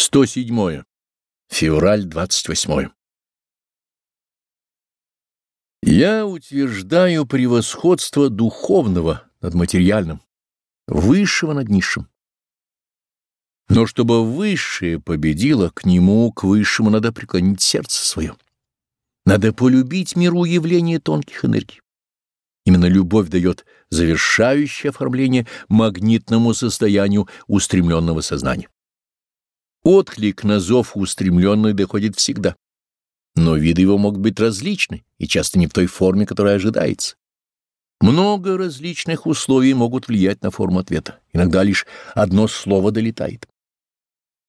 107. Февраль 28. Я утверждаю превосходство духовного над материальным, высшего над низшим. Но чтобы высшее победило, к нему, к высшему, надо преклонить сердце свое. Надо полюбить миру явления тонких энергий. Именно любовь дает завершающее оформление магнитному состоянию устремленного сознания. Отклик на зов устремленный доходит всегда. Но виды его могут быть различны и часто не в той форме, которая ожидается. Много различных условий могут влиять на форму ответа. Иногда лишь одно слово долетает.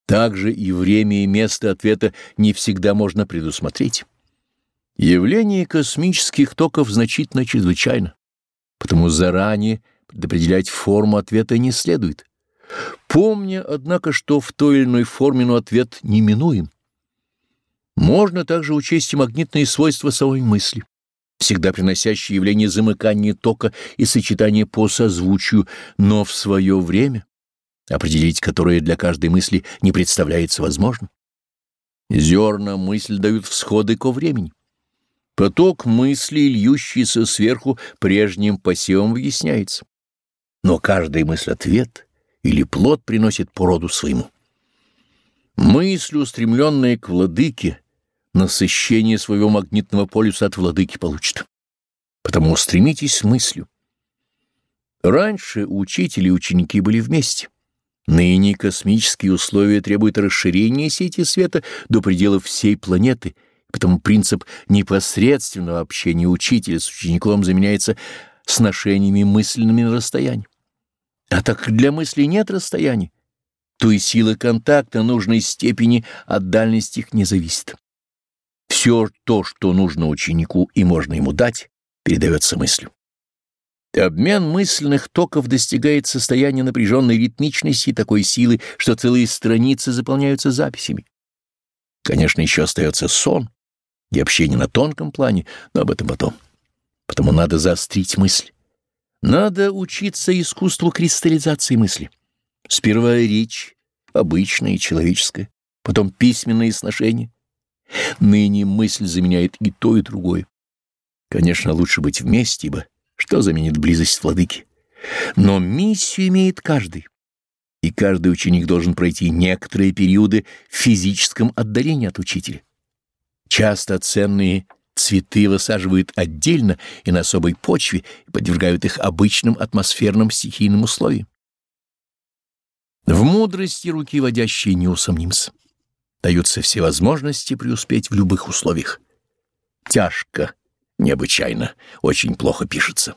Также и время и место ответа не всегда можно предусмотреть. Явление космических токов значительно чрезвычайно, потому заранее предопределять форму ответа не следует. Помня, однако, что в той или иной форме, но ответ неминуем. Можно также учесть и магнитные свойства самой мысли, всегда приносящие явление замыкания тока и сочетания по созвучию, но в свое время, определить которое для каждой мысли не представляется возможным. Зерна мысль дают всходы ко времени. Поток мысли, льющийся сверху, прежним посевом выясняется. Но каждая мысль — ответ — или плод приносит породу своему. Мысль, устремленная к владыке, насыщение своего магнитного полюса от владыки получит. Потому устремитесь мыслью. Раньше учитель и ученики были вместе. Ныне космические условия требуют расширения сети света до пределов всей планеты, потому принцип непосредственного общения учителя с учеником заменяется сношениями мысленными на расстоянии. А так для мысли нет расстояний, то и сила контакта нужной степени от дальности их не зависит. Все то, что нужно ученику и можно ему дать, передается мыслью. Обмен мысленных токов достигает состояния напряженной ритмичности и такой силы, что целые страницы заполняются записями. Конечно, еще остается сон и общение на тонком плане, но об этом потом. Потому надо заострить мысль. Надо учиться искусству кристаллизации мысли. Сперва речь, обычная и человеческая, потом письменные сношения. Ныне мысль заменяет и то, и другое. Конечно, лучше быть вместе, ибо что заменит близость владыки? Но миссию имеет каждый. И каждый ученик должен пройти некоторые периоды в физическом отдалении от учителя. Часто ценные Цветы высаживают отдельно и на особой почве и подвергают их обычным атмосферным стихийным условиям. В мудрости руки водящие не усомнимся. Даются все возможности преуспеть в любых условиях. Тяжко, необычайно, очень плохо пишется.